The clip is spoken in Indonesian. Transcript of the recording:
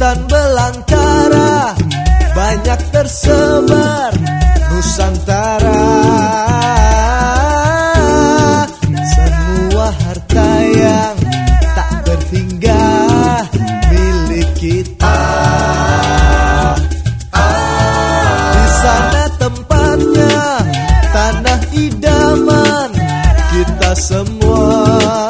hutan belantara. Banyak tersebar Nusantara. Semua harta yang tak terhingga milik kita. Di sana tempatnya tanah idaman. Kita semua